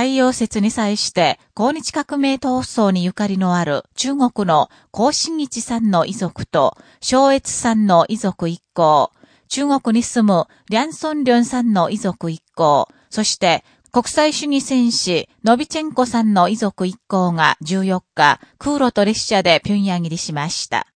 太陽節に際して、抗日革命闘争にゆかりのある中国の高新一さんの遺族と、昭越さんの遺族一行、中国に住むリャンソンリョンさんの遺族一行、そして国際主義戦士、ノビチェンコさんの遺族一行が14日、空路と列車で平壌入りしました。